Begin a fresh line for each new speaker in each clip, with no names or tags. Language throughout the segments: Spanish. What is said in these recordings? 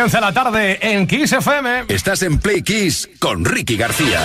Comienza la tarde en Kiss FM.
Estás en Play Kiss con Ricky García.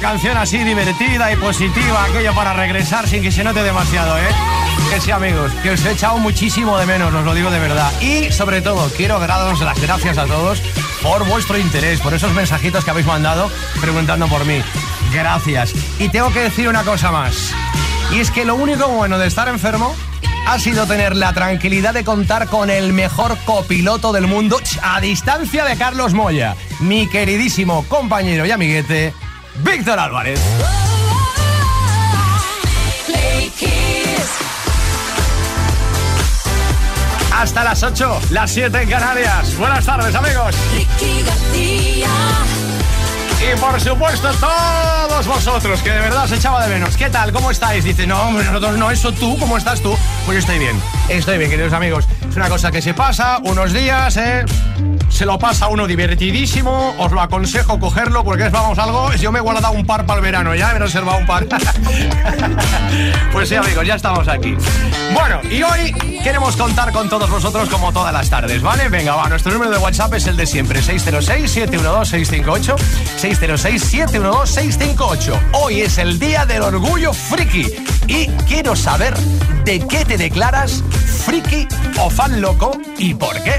Canción así divertida y positiva, aquello para regresar sin que se note demasiado, ¿eh? Que sí, amigos, que os he echado muchísimo de menos, os lo digo de verdad. Y sobre todo, quiero daros las gracias a todos por vuestro interés, por esos mensajitos que habéis mandado preguntando por mí. Gracias. Y tengo que decir una cosa más. Y es que lo único bueno de estar enfermo ha sido tener la tranquilidad de contar con el mejor copiloto del mundo a distancia de Carlos Moya, mi queridísimo compañero y amiguete Víctor Álvarez. Hasta las 8, las 7 en Canarias. Buenas tardes, amigos. Y por supuesto, todos vosotros, que de verdad os echaba de menos. ¿Qué tal? ¿Cómo estáis? Dice, no, nosotros no, eso tú, ¿cómo estás tú? Pues yo estoy bien, estoy bien, queridos amigos. Es una cosa que se pasa unos días, ¿eh? Se lo pasa uno divertidísimo. Os lo aconsejo cogerlo porque es, vamos, algo. Yo me he guardado un par para el verano, ya me he reservado un par. pues sí, amigos, ya estamos aquí. Bueno, y hoy queremos contar con todos vosotros como todas las tardes, ¿vale? Venga, va, nuestro número de WhatsApp es el de siempre: 606-712-658. 606-712-658. Hoy es el día del orgullo friki. Y quiero saber de qué te declaras friki o fan loco y por qué.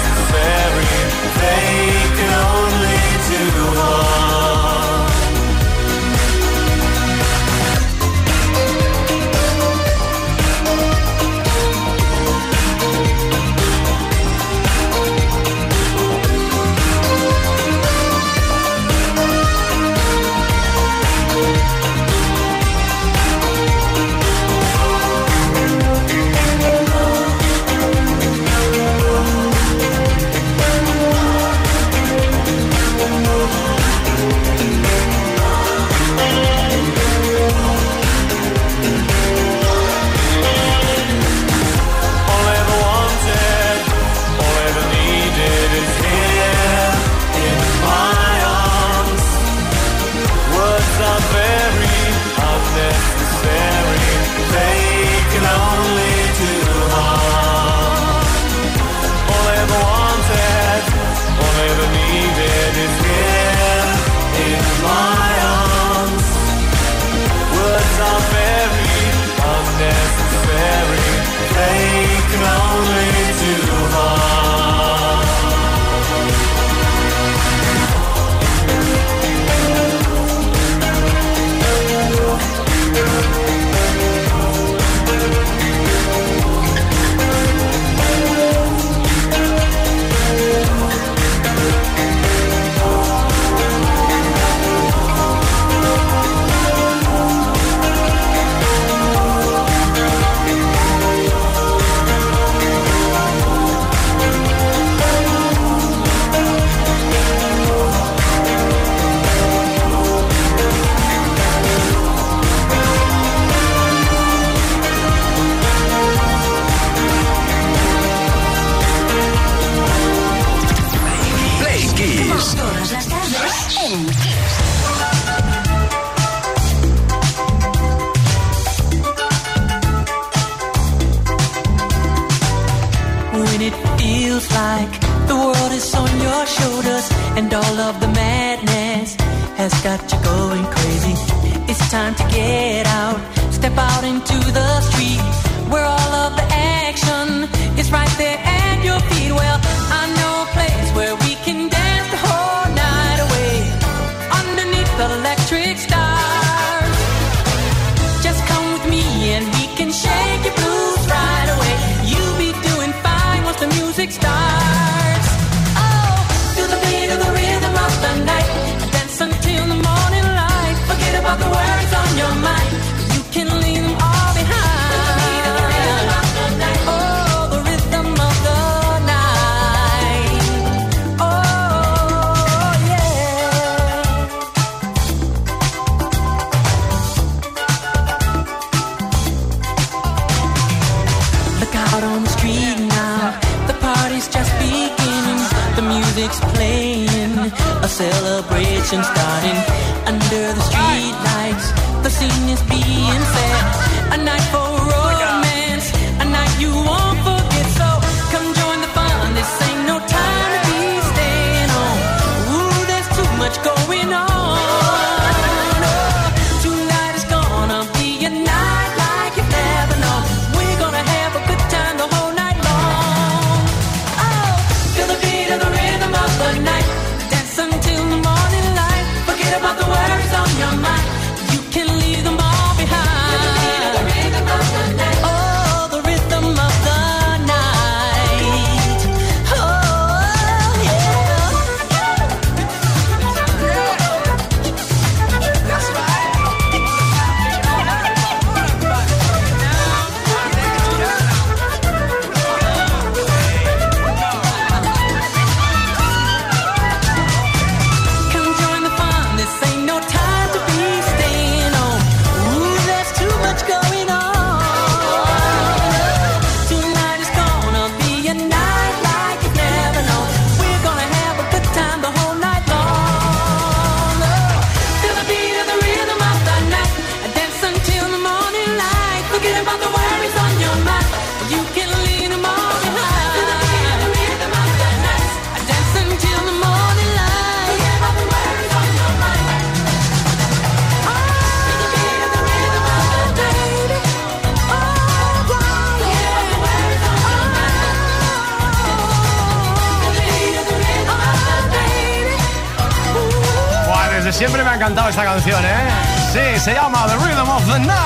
Se llama The Rhythm of the Night.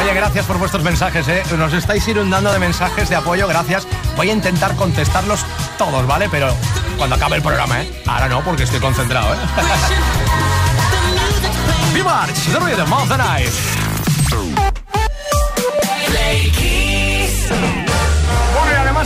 Oye, gracias por vuestros mensajes, ¿eh? Nos estáis inundando de mensajes de apoyo, gracias. Voy a intentar contestarlos todos, ¿vale? Pero cuando acabe el programa, ¿eh? Ahora no, porque estoy concentrado, ¿eh? V-March, The Rhythm of the Night.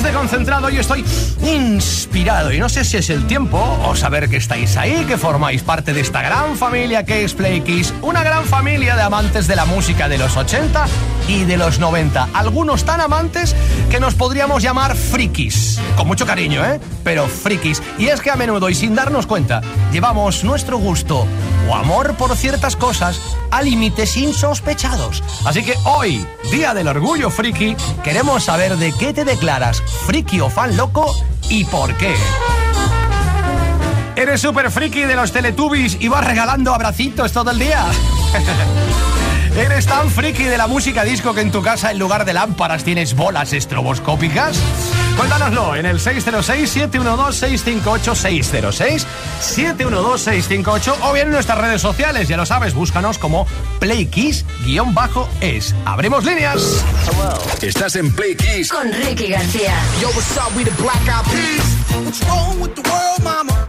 de concentrado y estoy inspirado. Y no sé si es el tiempo o saber que estáis ahí, que formáis parte de esta gran familia que es Play Kiss. Una gran familia de amantes de la música de los 80 y de los 90. Algunos tan amantes que nos podríamos llamar frikis. Con mucho cariño, ¿eh? Pero frikis. Y es que a menudo y sin darnos cuenta, llevamos nuestro gusto o amor por ciertas cosas a límites insospechados. Así que hoy, Día del Orgullo Friki, queremos saber de qué te declaras friki o fan loco y por qué. ¿Eres súper friki de los Teletubbies y vas regalando abracitos todo el día? ¿Eres tan friki de la música disco que en tu casa en lugar de lámparas tienes bolas estroboscópicas? Cuéntanoslo en el 606-712-658, 606-712-658 o bien en nuestras redes sociales, ya lo sabes, búscanos como PlayKiss-es. ¡Abremos líneas!
Estás en PlayKiss
con Ricky García.
Yo, what's up, we the Black Eyed Peas. What's wrong with the world, mama?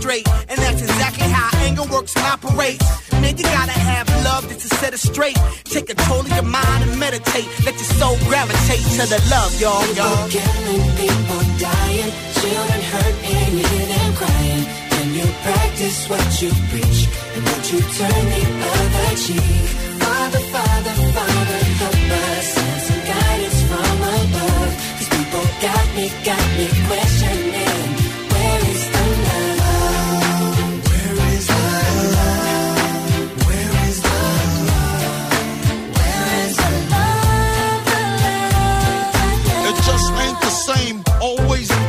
And that's exactly how anger works and operates. Man, you gotta have love just to set it straight. Take control of your mind and meditate. Let your soul gravitate to the love, y'all. y'all.
People killing, people dying, children hurt and you hear them crying. Can you practice what you preach? And would you turn the other cheek? Father, Father, Father, help us. Send some guidance from above. These people got me, got me questioning.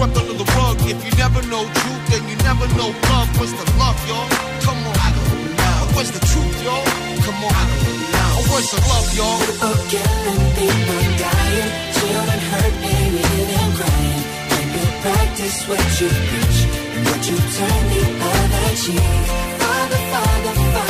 swept under the rug. If you never know truth, then you never know love. What's the love, y'all? Come on. I don't know. What's the truth, y'all? Come on. I don't know. What's the love, y'all?
People killing, people dying, children hurt and crying. When you practice what you preach, and what you turn the other cheek. Father, Father, Father,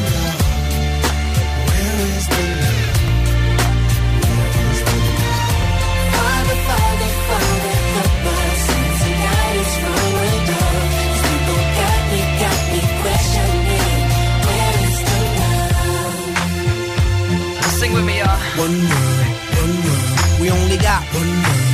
One world, one world. We only got one world,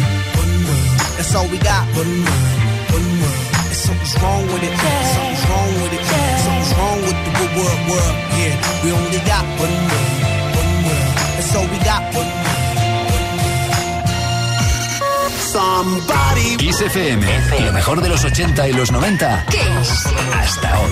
one world. That's all we got. One world, one world. And something's wrong with it. Something's wrong with it. Something's wrong with the good world, world. Yeah, we only got one world, one world. That's all we got. One world. Somebody
Kiss FM, lo mejor de los 80 y los 90
Kiss.
hasta hoy.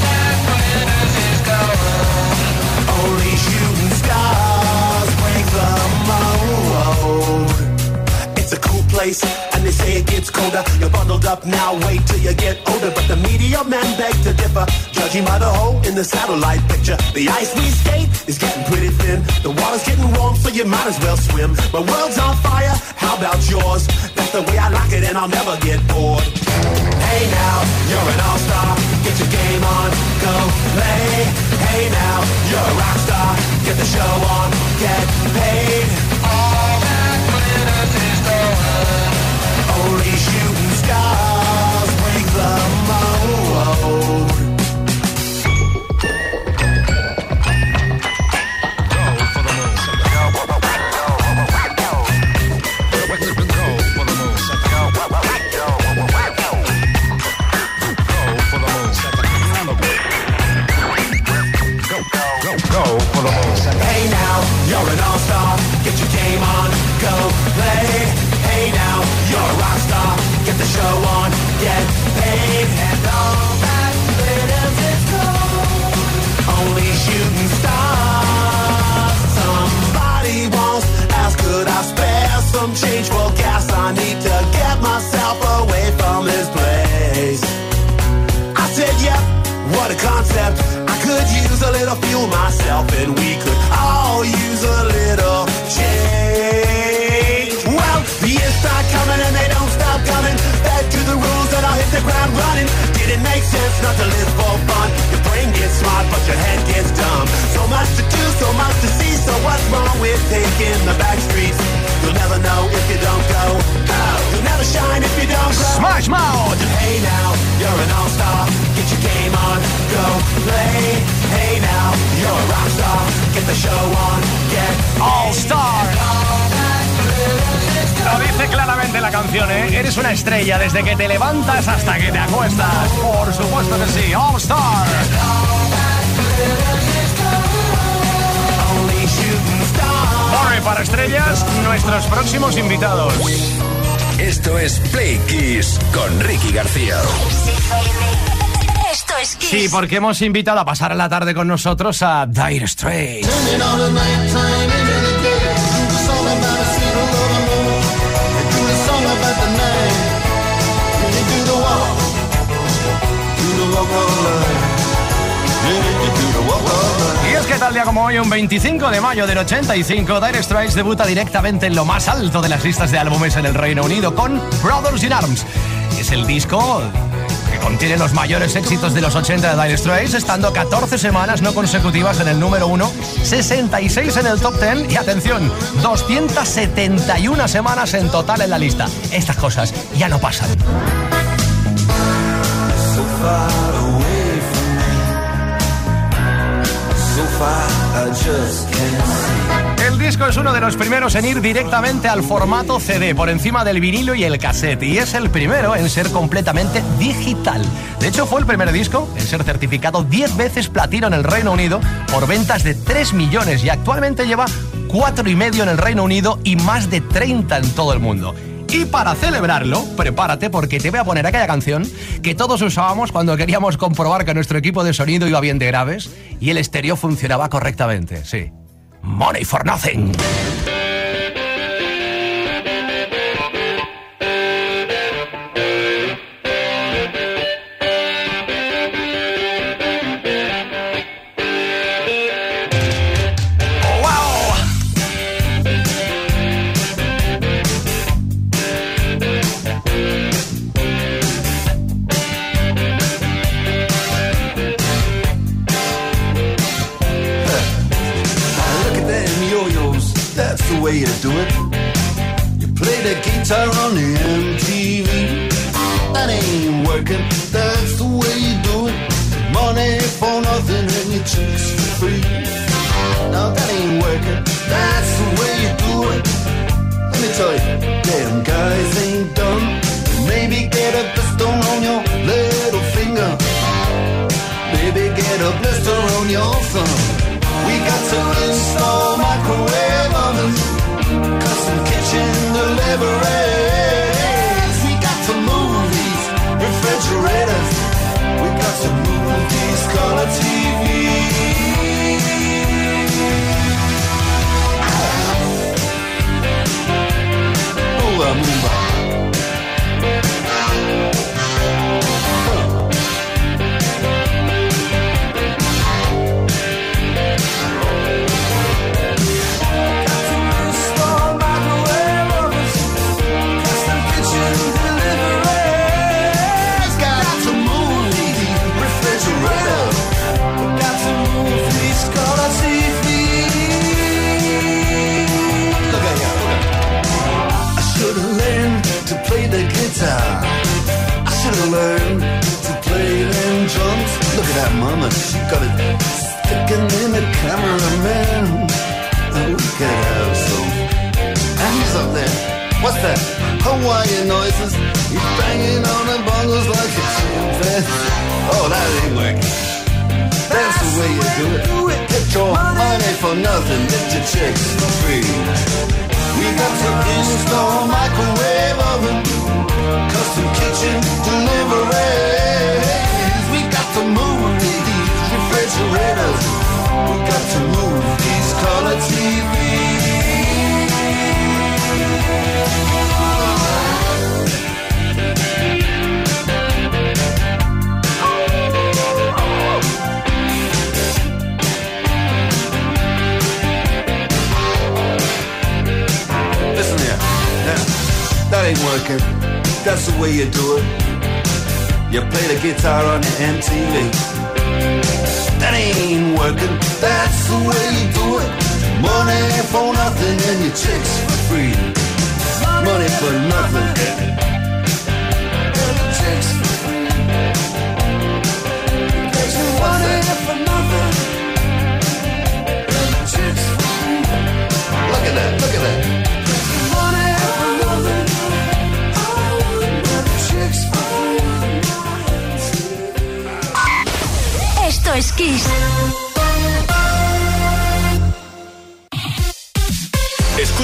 and they say it gets colder. You're bundled up now, wait till you get older. But the media men beg to differ, judging by the hole in the satellite picture. The ice we skate is getting pretty thin. The water's getting warm, so you might as well swim. My world's on fire, how about yours? That's the way I like it, and I'll never get bored. Hey now, you're an
canción, ¿eh? Eres una estrella desde que te levantas hasta que te acuestas. Por supuesto que sí, All Star. y para estrellas, nuestros próximos invitados.
Esto es Play Kiss con Ricky García.
Esto es Kiss.
Sí, porque hemos invitado a pasar la tarde con nosotros a Dire Straits. Y es que tal día como hoy, un 25 de mayo del 85, Dire Straits debuta directamente en lo más alto de las listas de álbumes en el Reino Unido con Brothers in Arms. Es el disco que contiene los mayores éxitos de los 80 de Dire Straits, estando 14 semanas no consecutivas en el número 1, 66 en el top 10 y atención, 271 semanas en total en la lista. Estas cosas ya no pasan. El disco es uno de los primeros en ir directamente al formato CD, por encima del vinilo y el cassette, y es el primero en ser completamente digital. De hecho, fue el primer disco en ser certificado 10 veces platino en el Reino Unido por ventas de 3 millones y actualmente lleva 4 y medio en el Reino Unido y más de 30 en todo el mundo. Y para celebrarlo, prepárate porque te voy a poner aquella canción que todos usábamos cuando queríamos comprobar que nuestro equipo de sonido iba bien de graves y el estéreo funcionaba correctamente. Sí.
Money for Nothing. Working. That's the way you do it. Money for nothing and your chicks for free. Money for nothing. And your chicks for free. Money for nothing. Look at that, look at that.
Kiss.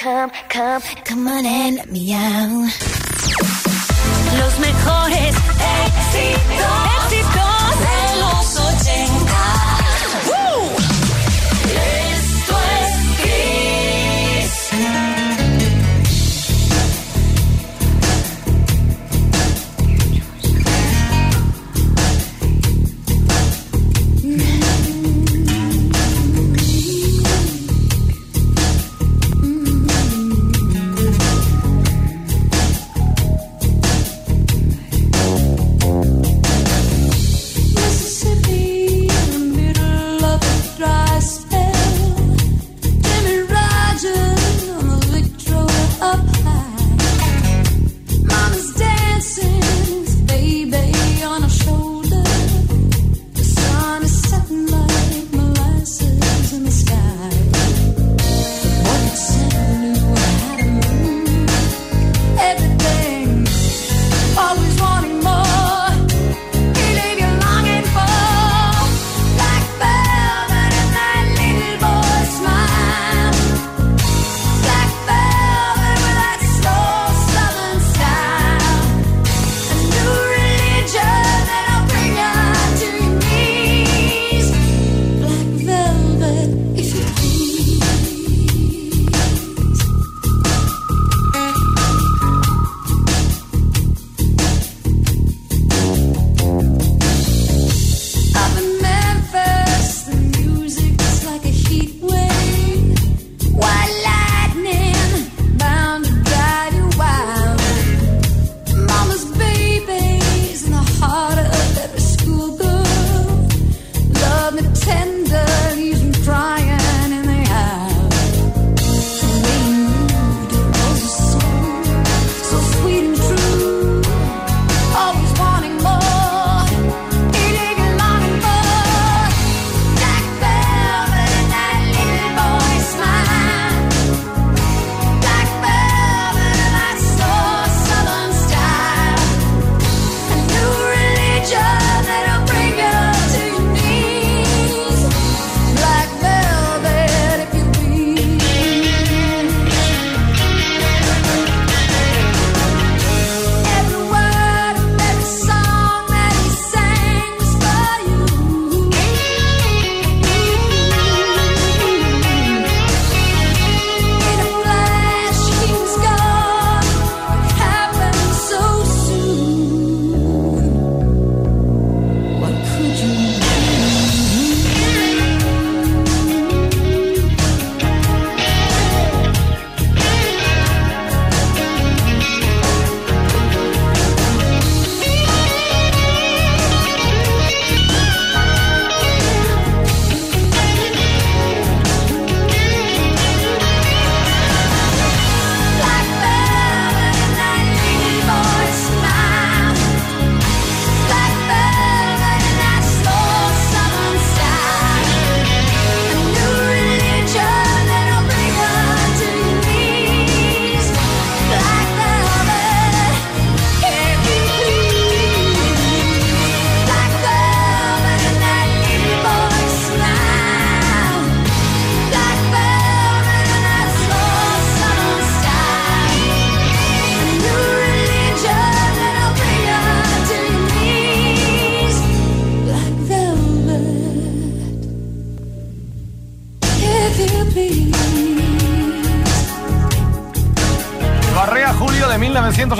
come, come, come on and let me out.
Los mejores éxitos. éxitos.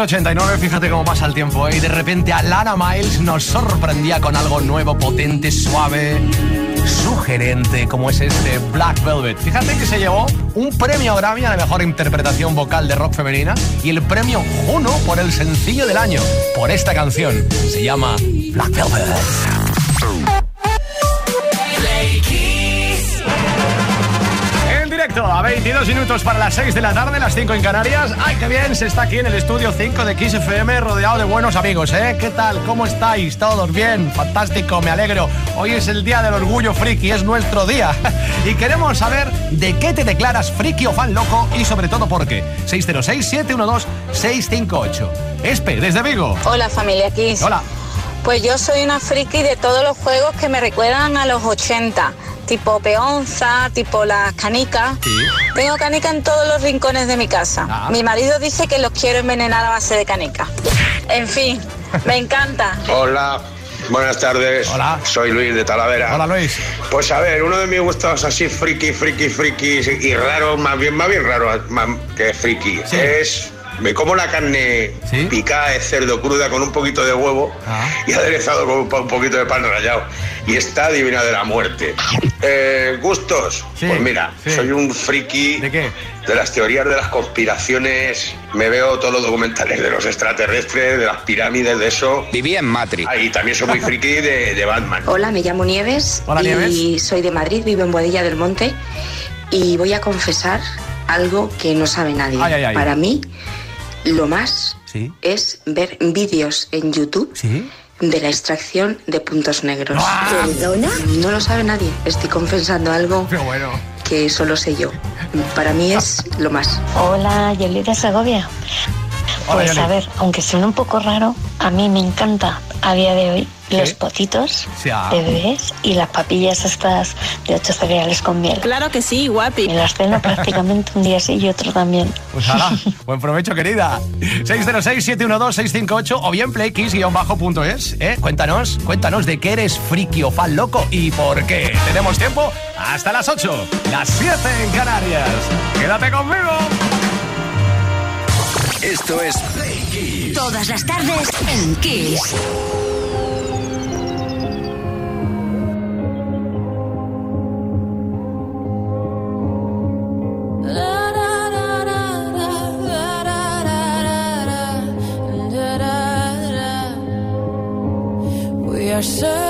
1989, fíjate cómo pasa el tiempo, ¿eh? y de repente Alana Miles nos sorprendía con algo nuevo, potente, suave, sugerente, como es este Black Velvet. Fíjate que se llevó un premio Grammy a la mejor interpretación vocal de rock femenina y el premio Juno por el sencillo del año, por esta canción. Se llama Black Velvet. A 22 minutos para las 6 de la tarde, las 5 en Canarias. ¡Ay, qué bien! Se está aquí en el estudio 5 de Kiss FM, rodeado de buenos amigos, ¿eh? ¿Qué tal? ¿Cómo estáis? ¿Todos bien? Fantástico, me alegro. Hoy es el día del orgullo friki, es nuestro día. y queremos saber de qué te declaras friki o fan loco y sobre todo por qué. 606-712-658. Espe, desde Vigo.
Hola, familia Kiss.
Hola.
Pues yo soy una friki de todos los juegos que me recuerdan a los 80 tipo peonza, tipo las canicas. Tengo canica en todos los rincones de mi casa.
Ah.
Mi marido dice que los quiero envenenar a base de canica. En fin, me encanta.
Hola, buenas tardes.
Hola.
Soy Luis de Talavera.
Hola, Luis.
Pues a ver, uno de mis gustos así friki, friki, friki y raro, más bien, más bien raro más que friki,
Sí.
es me como la carne
Sí.
picada de cerdo cruda con un poquito de huevo
Ah.
y aderezado con un, po- un poquito de pan rallado. Y está divina de la muerte. Eh, ¿Gustos?
Sí,
Pues mira,
sí.
soy un friki
¿De qué?
de las teorías de las conspiraciones. Me veo todos los documentales de los extraterrestres, de las pirámides, de eso.
Viví en Matrix.
Ah, y también soy muy friki de, de Batman.
Hola, me llamo Nieves
Hola,
y
Nieves.
soy de Madrid, vivo en Boadilla del Monte y voy a confesar algo que no sabe nadie.
Ay, ay, ay.
Para mí, lo más
Sí.
es ver vídeos en YouTube
¿Sí?
de la extracción de puntos negros.
¡Ah!
No lo sabe nadie. Estoy confesando algo
bueno.
que solo sé yo. Para mí es lo más.
Hola, Yoli de Segovia.
Hola,
Pues
Yoli.
a ver, aunque suene un poco raro, a mí me encanta a día de hoy los pocitos
Sí, ah.
de bebés y las papillas estas de ocho cereales con miel.
Claro que sí, guapi.
Me las ceno prácticamente un día sí y otro también.
Pues buen provecho, querida. 606-712-658 o bien playkiss-es. ¿eh? Cuéntanos, cuéntanos de qué eres friki o fan loco y por qué. Tenemos tiempo hasta las 8, las 7 en Canarias. Quédate conmigo.
Esto es Play Kiss.
Todas las tardes en Kiss.
We are searchlights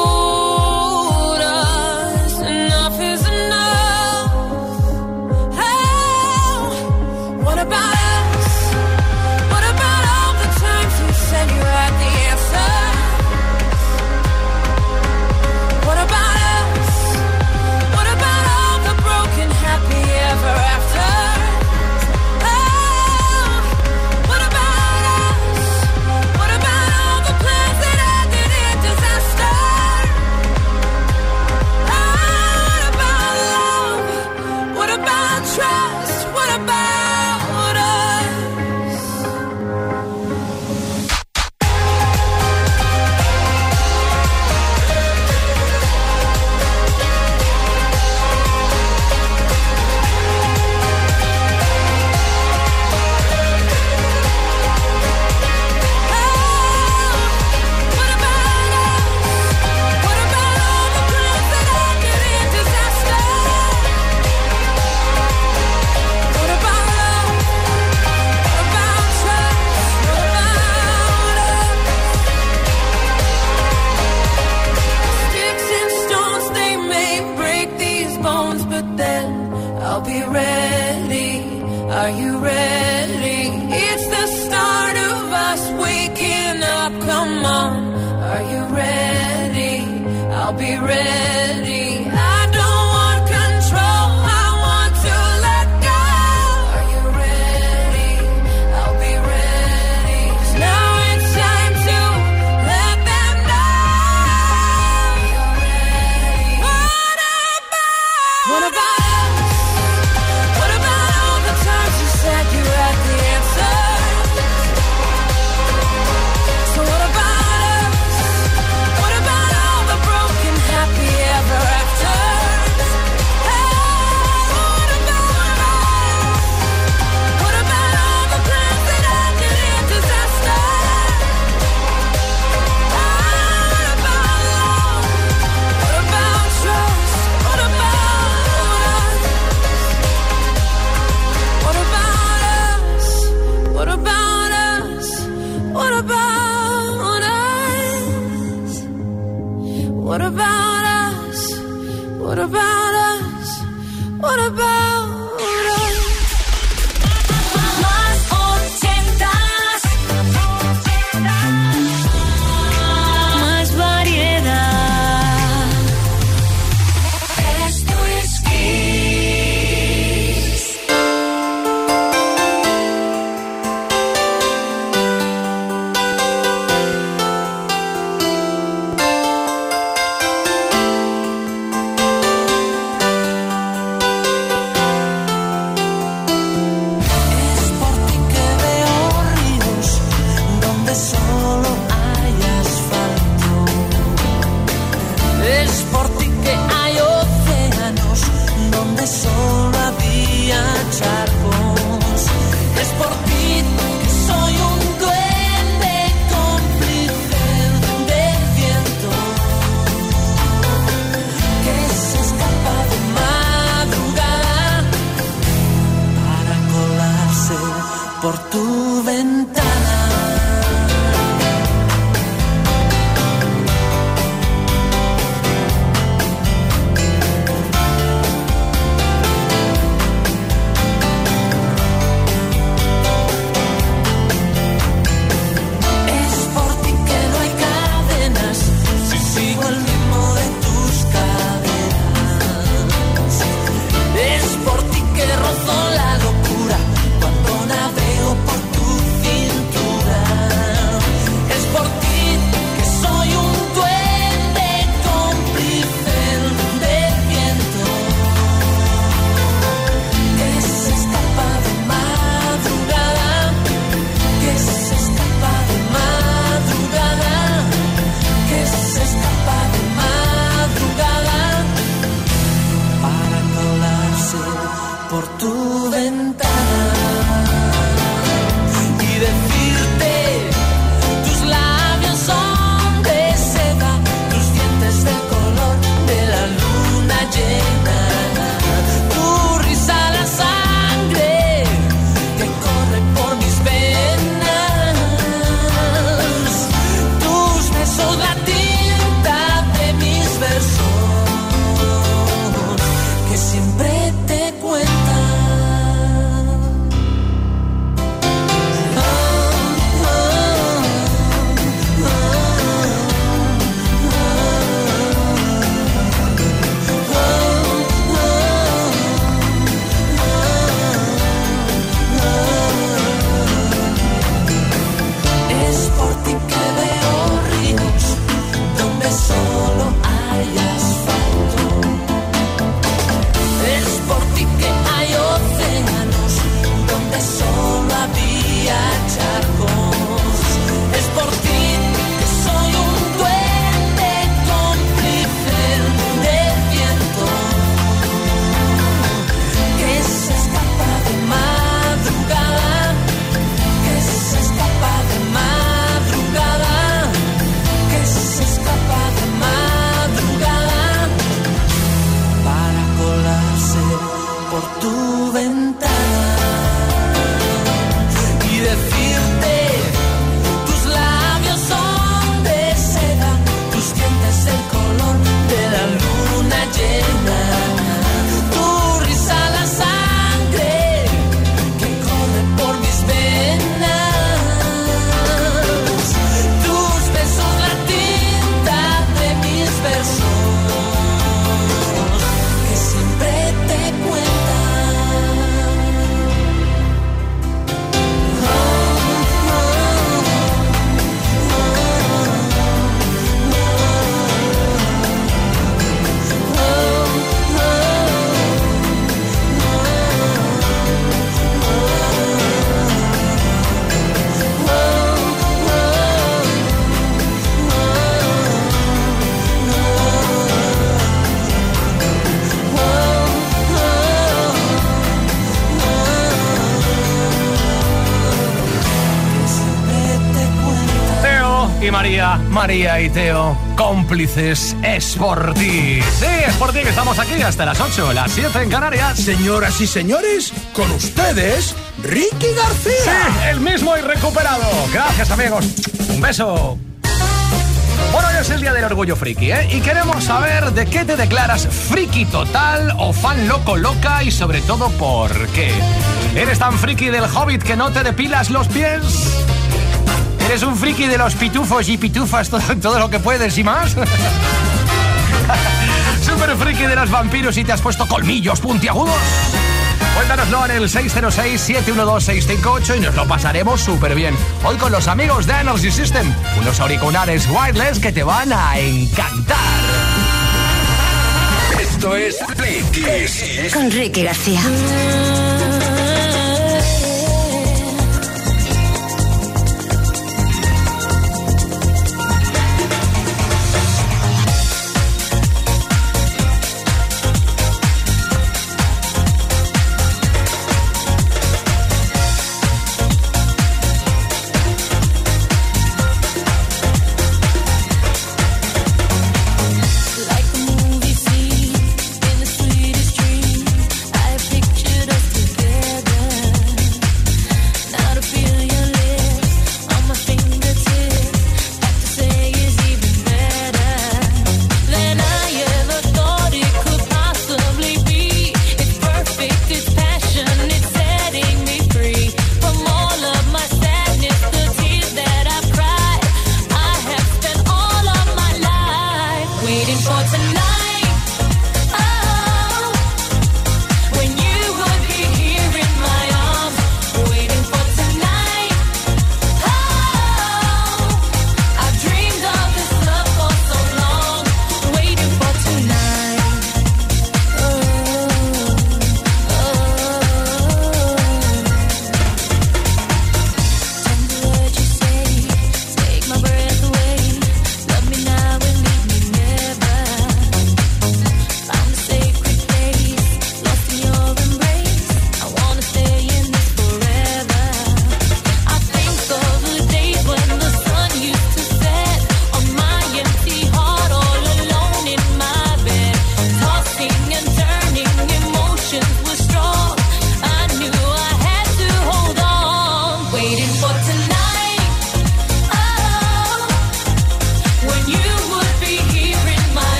be ready.
María, y Teo, cómplices, es por ti. Sí, es por ti que estamos aquí hasta las 8, las 7 en Canarias.
Señoras y señores, con ustedes, Ricky García.
Sí, el mismo y recuperado. Gracias, amigos. Un beso. Bueno, hoy es el día del orgullo friki, ¿eh? Y queremos saber de qué te declaras friki total o fan loco loca y sobre todo por qué. ¿Eres tan friki del hobbit que no te depilas los pies? ¿Eres un friki de los pitufos y pitufas todo, todo lo que puedes y más? ¿Super friki de los vampiros y te has puesto colmillos puntiagudos? Cuéntanoslo en el 606-712-658 y nos lo pasaremos súper bien. Hoy con los amigos de Energy System, unos auriculares wireless que te van a encantar.
Esto es Play Kiss.
Con Ricky García.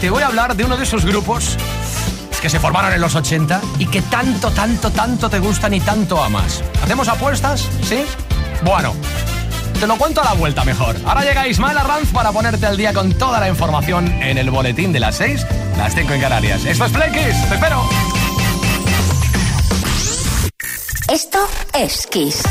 Te voy a hablar de uno de esos grupos que se formaron en los 80 y que tanto, tanto, tanto te gustan y tanto amas. ¿Hacemos apuestas? ¿Sí? Bueno, te lo cuento a la vuelta mejor. Ahora llega Ismael Arranz para ponerte al día con toda la información en el boletín de las 6, las 5 en Canarias. Esto es Play Kiss. Te espero.
Esto es Kiss.